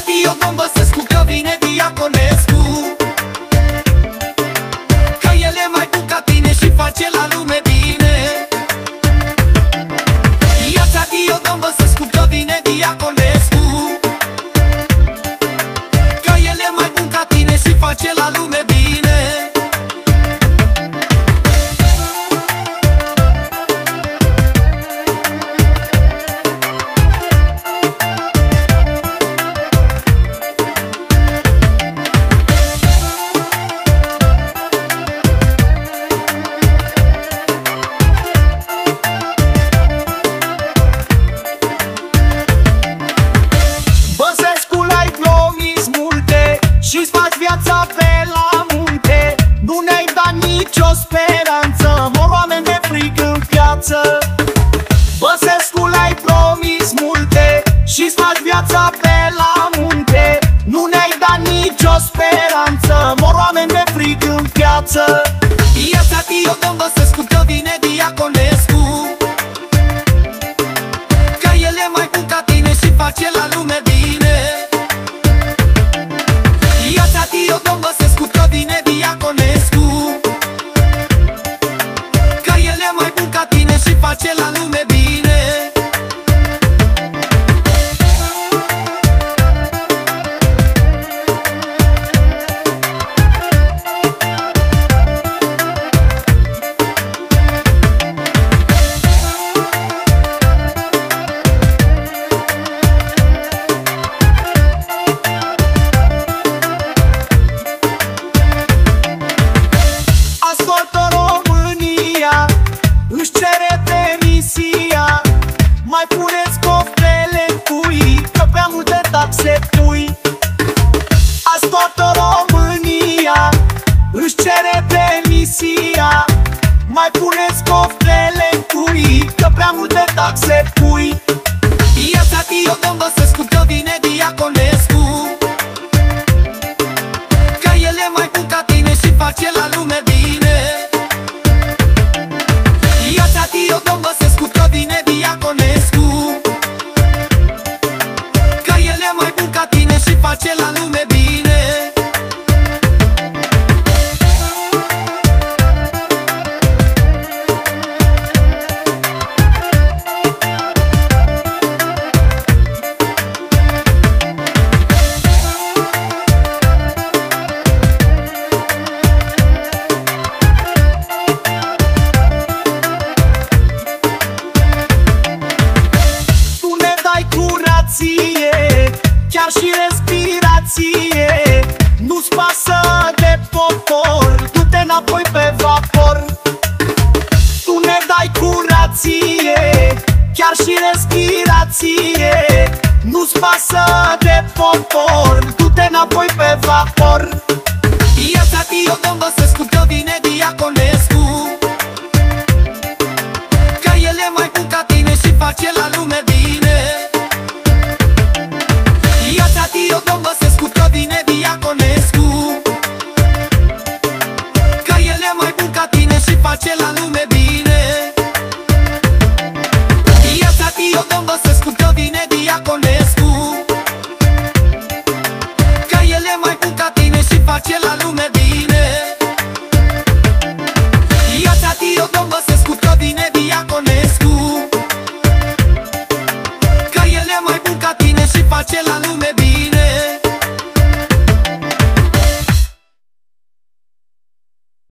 radio bomba se skupio vi ne bi ako ne nicio speranță. Mor oameni de frig în piață. Ia-ți adio, domn Băsescu, Codine Diaconescu Că el e mai bun ca tine și face la lume bine. Ia-ți adio, domn Băsescu, Codine Diaconescu Mai puneți coftele în cui Că prea multe taxe pui. Ia-ți adio, domn Băsescu, Chiar și respirație Nu-ți pasă de popor. Du-te înapoi pe vapor. Tu ne dai curație. Chiar și respirație Nu-ți pasă de popor. Du-te înapoi pe vapor. Ia-ți adio, domn Băsescu, Codine Diaconescu Că face la lume bine. Ia-ți adio, domn Băsescu, Codine Diaconescu. Că el e mai bun ca tine și face la lume bine. Ia-ți adio, domn Băsescu, Codine Diaconescu. Că el e mai bun ca tine și face la lume